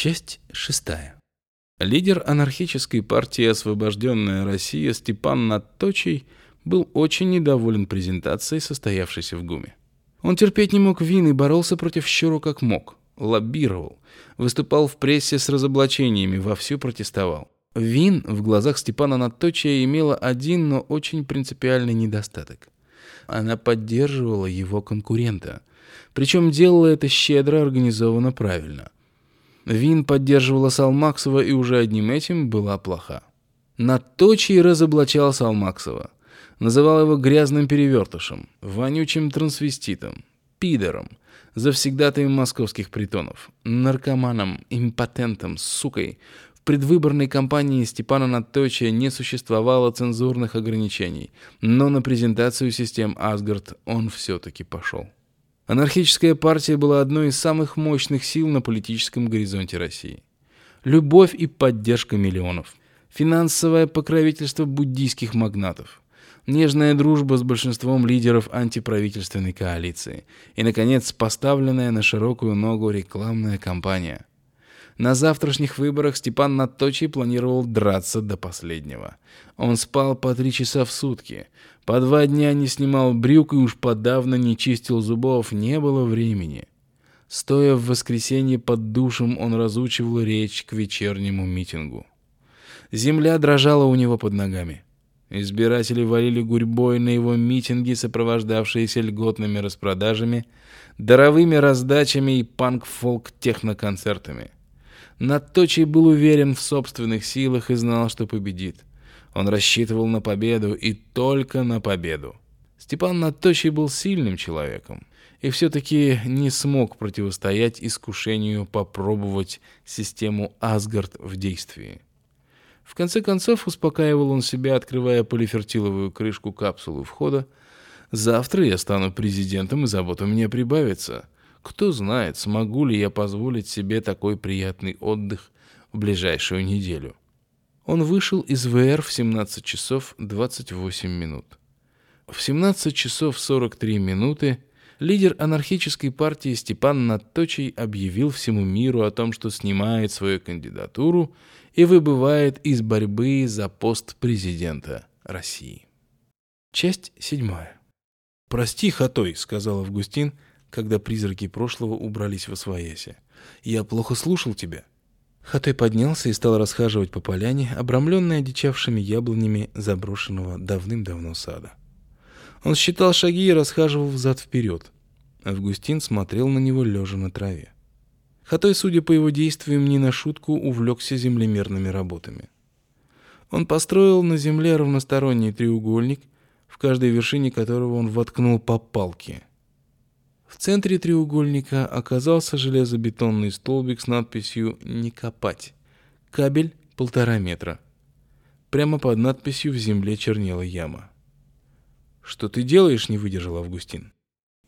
Часть шестая. Лидер анархической партии «Освобожденная Россия» Степан Надточий был очень недоволен презентацией, состоявшейся в ГУМе. Он терпеть не мог вин и боролся против Щуру как мог. Лоббировал. Выступал в прессе с разоблачениями, вовсю протестовал. Вин в глазах Степана Надточия имела один, но очень принципиальный недостаток. Она поддерживала его конкурента. Причем делала это щедро, организованно, правильно. Вин поддерживала Салмаксова и уже одним этим была плоха. Надточий разоблачал Салмаксова. Называл его грязным перевертышем, вонючим трансвеститом, пидором, завсегдатаем московских притонов, наркоманом, импотентом, сукой. В предвыборной кампании Степана Надточия не существовало цензурных ограничений, но на презентацию систем Асгард он все-таки пошел. Анархическая партия была одной из самых мощных сил на политическом горизонте России. Любовь и поддержка миллионов. Финансовое покровительство буддийских магнатов нежная дружба с большинством лидеров антиправительственной коалиции и, наконец, поставленная на широкую ногу рекламная кампания. На завтрашних выборах Степан Надточий планировал драться до последнего. Он спал по три часа в сутки, по два дня не снимал брюк и уж подавно не чистил зубов, не было времени. Стоя в воскресенье под душем, он разучивал речь к вечернему митингу. Земля дрожала у него под ногами. Избиратели валили гурьбой на его митинги, сопровождавшиеся льготными распродажами, даровыми раздачами и панк-фолк-техноконцертами. Надточий был уверен в собственных силах и знал, что победит. Он рассчитывал на победу и только на победу. Степан Надточий был сильным человеком и все-таки не смог противостоять искушению попробовать систему Асгард в действии. В конце концов, успокаивал он себя, открывая полифертиловую крышку капсулы входа. «Завтра я стану президентом, и забот у меня прибавится. Кто знает, смогу ли я позволить себе такой приятный отдых в ближайшую неделю». Он вышел из ВР в 17 часов 28 минут. В 17 часов 43 минуты лидер анархической партии Степан Надточий объявил всему миру о том, что снимает свою кандидатуру и выбывает из борьбы за пост президента России. Часть седьмая. «Прости, Хатой», — сказал Августин, когда призраки прошлого убрались во своясе. «Я плохо слушал тебя». Хатой поднялся и стал расхаживать по поляне, обрамленной одичавшими яблонями заброшенного давным-давно сада. Он считал шаги и расхаживал взад-вперед. Августин смотрел на него лежа на траве. Хатой, судя по его действиям, не на шутку увлекся землемерными работами. Он построил на земле равносторонний треугольник, в каждой вершине которого он воткнул по палке. В центре треугольника оказался железобетонный столбик с надписью «Не копать». Кабель полтора метра. Прямо под надписью в земле чернела яма. «Что ты делаешь?» — не выдержал Августин.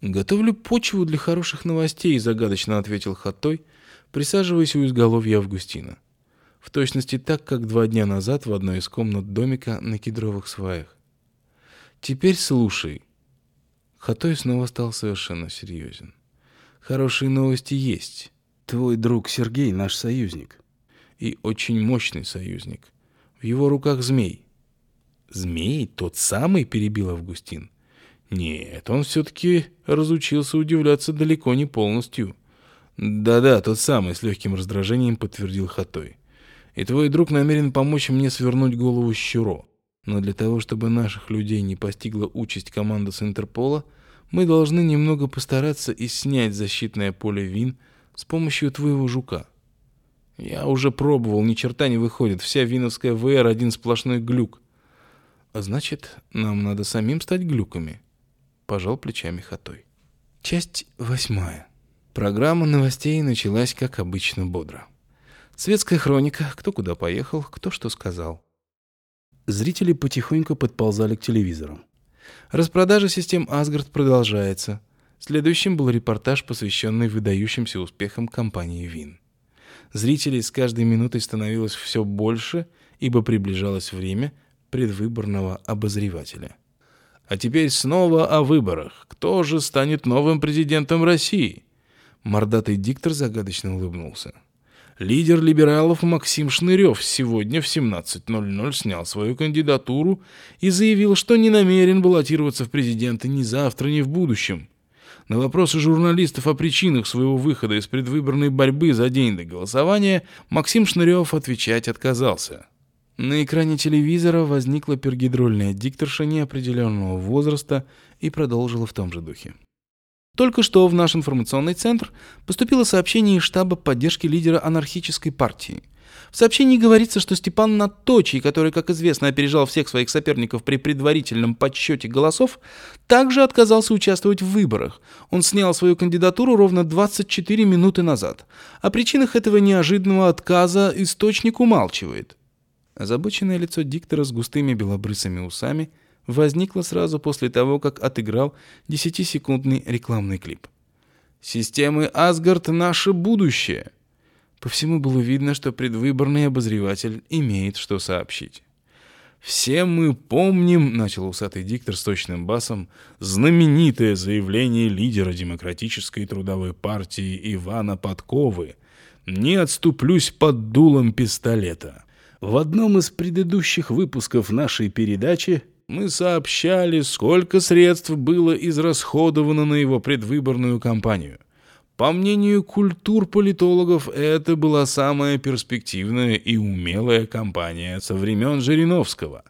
«Готовлю почву для хороших новостей», — загадочно ответил Хатой, присаживаясь у изголовья Августина. В точности так, как два дня назад в одной из комнат домика на кедровых сваях. «Теперь слушай». Хатой снова стал совершенно серьезен. «Хорошие новости есть. Твой друг Сергей наш союзник. И очень мощный союзник. В его руках змей». «Змей? Тот самый?» — перебил Августин. Нет, он все-таки разучился удивляться далеко не полностью. Да-да, тот самый, с легким раздражением подтвердил Хатой. И твой друг намерен помочь мне свернуть голову Щуро. Но для того, чтобы наших людей не постигла участь команды с Интерпола, мы должны немного постараться и снять защитное поле ВИН с помощью твоего жука. Я уже пробовал, ни черта не выходит. Вся виновская ВР один сплошной глюк. А значит, нам надо самим стать глюками пожал плечами Хатой. Часть восьмая. Программа новостей началась, как обычно, бодро. Светская хроника, кто куда поехал, кто что сказал. Зрители потихоньку подползали к телевизору. Распродажа систем Асгард продолжается. Следующим был репортаж, посвященный выдающимся успехам компании Вин. Зрителей с каждой минутой становилось все больше, ибо приближалось время предвыборного обозревателя. А теперь снова о выборах. Кто же станет новым президентом России? Мордатый диктор загадочно улыбнулся. Лидер либералов Максим Шнырев сегодня в 17.00 снял свою кандидатуру и заявил, что не намерен баллотироваться в президенты ни завтра, ни в будущем. На вопросы журналистов о причинах своего выхода из предвыборной борьбы за день до голосования Максим Шнырев отвечать отказался. На экране телевизора возникла пергидрольная дикторша неопределенного возраста и продолжила в том же духе. Только что в наш информационный центр поступило сообщение из штаба поддержки лидера анархической партии. В сообщении говорится, что Степан Наточий, который, как известно, опережал всех своих соперников при предварительном подсчете голосов, также отказался участвовать в выборах. Он снял свою кандидатуру ровно 24 минуты назад. О причинах этого неожиданного отказа источник умалчивает. Озабоченное лицо диктора с густыми белобрысыми усами – возникла сразу после того, как отыграл 10-секундный рекламный клип. «Системы Асгард — наше будущее!» По всему было видно, что предвыборный обозреватель имеет что сообщить. «Все мы помним», — начал усатый диктор с точным басом, «знаменитое заявление лидера Демократической трудовой партии Ивана Подковы. Не отступлюсь под дулом пистолета». В одном из предыдущих выпусков нашей передачи мы сообщали, сколько средств было израсходовано на его предвыборную кампанию. По мнению культур-политологов, это была самая перспективная и умелая кампания со времен Жириновского.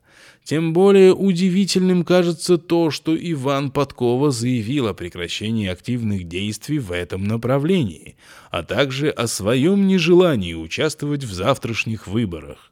Тем более удивительным кажется то, что Иван Подкова заявил о прекращении активных действий в этом направлении, а также о своем нежелании участвовать в завтрашних выборах.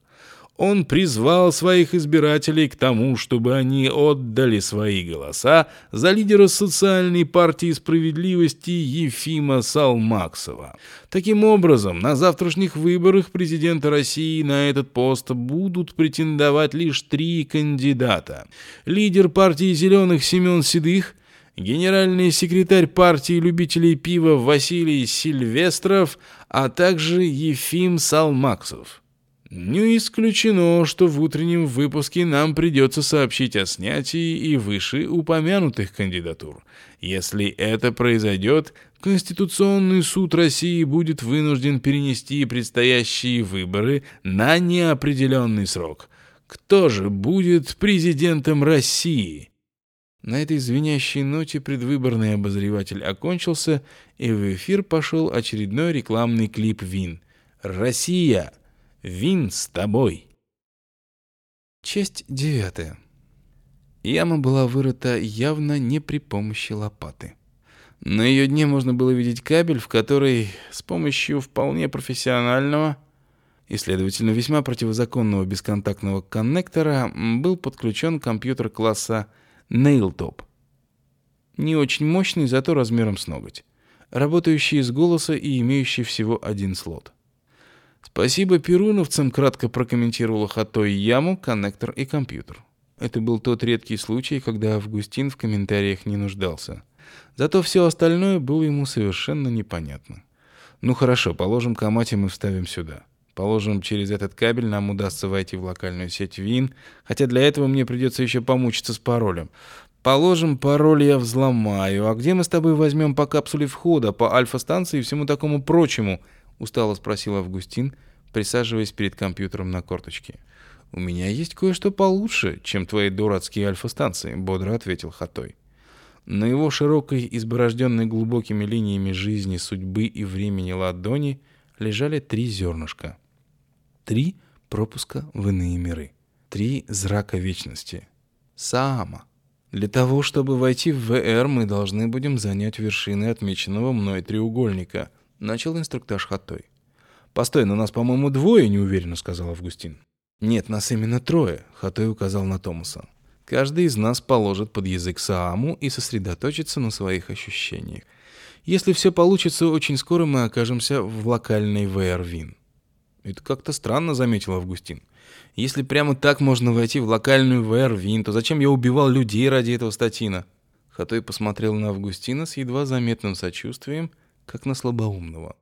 Он призвал своих избирателей к тому, чтобы они отдали свои голоса за лидера социальной партии справедливости Ефима Салмаксова. Таким образом, на завтрашних выборах президента России на этот пост будут претендовать лишь три кандидата. Лидер партии «Зеленых» Семен Седых – генеральный секретарь партии любителей пива Василий Сильвестров, а также Ефим Салмаксов. Не исключено, что в утреннем выпуске нам придется сообщить о снятии и вышеупомянутых кандидатур. Если это произойдет, Конституционный суд России будет вынужден перенести предстоящие выборы на неопределенный срок. Кто же будет президентом России? На этой звенящей ноте предвыборный обозреватель окончился, и в эфир пошел очередной рекламный клип ВИН. «Россия!» Вин с тобой. Часть девятая. Яма была вырыта явно не при помощи лопаты. На ее дне можно было видеть кабель, в который с помощью вполне профессионального и, следовательно, весьма противозаконного бесконтактного коннектора был подключен компьютер класса Nailtop. Не очень мощный, зато размером с ноготь. Работающий из голоса и имеющий всего один слот. Спасибо перуновцам, кратко прокомментировала Хатой яму, коннектор и компьютер. Это был тот редкий случай, когда Августин в комментариях не нуждался. Зато все остальное было ему совершенно непонятно. Ну хорошо, положим, Камати мы вставим сюда. Положим, через этот кабель нам удастся войти в локальную сеть ВИН, хотя для этого мне придется еще помучиться с паролем. Положим, пароль я взломаю. А где мы с тобой возьмем по капсуле входа, по альфа-станции и всему такому прочему? — устало спросил Августин, присаживаясь перед компьютером на корточке. «У меня есть кое-что получше, чем твои дурацкие альфа-станции», — бодро ответил Хатой. На его широкой, изборожденной глубокими линиями жизни, судьбы и времени ладони лежали три зернышка. Три пропуска в иные миры. Три зрака вечности. Саама. Для того, чтобы войти в ВР, мы должны будем занять вершины отмеченного мной треугольника — Начал инструктаж Хатой. «Постой, но нас, по-моему, двое», — неуверенно сказал Августин. «Нет, нас именно трое», — Хатой указал на Томаса. «Каждый из нас положит под язык Сааму и сосредоточится на своих ощущениях. Если все получится, очень скоро мы окажемся в локальной ВР-ВИН». «Это как-то странно», — заметил Августин. «Если прямо так можно войти в локальную ВР-ВИН, то зачем я убивал людей ради этого статина?» Хатой посмотрел на Августина с едва заметным сочувствием — как на слабоумного.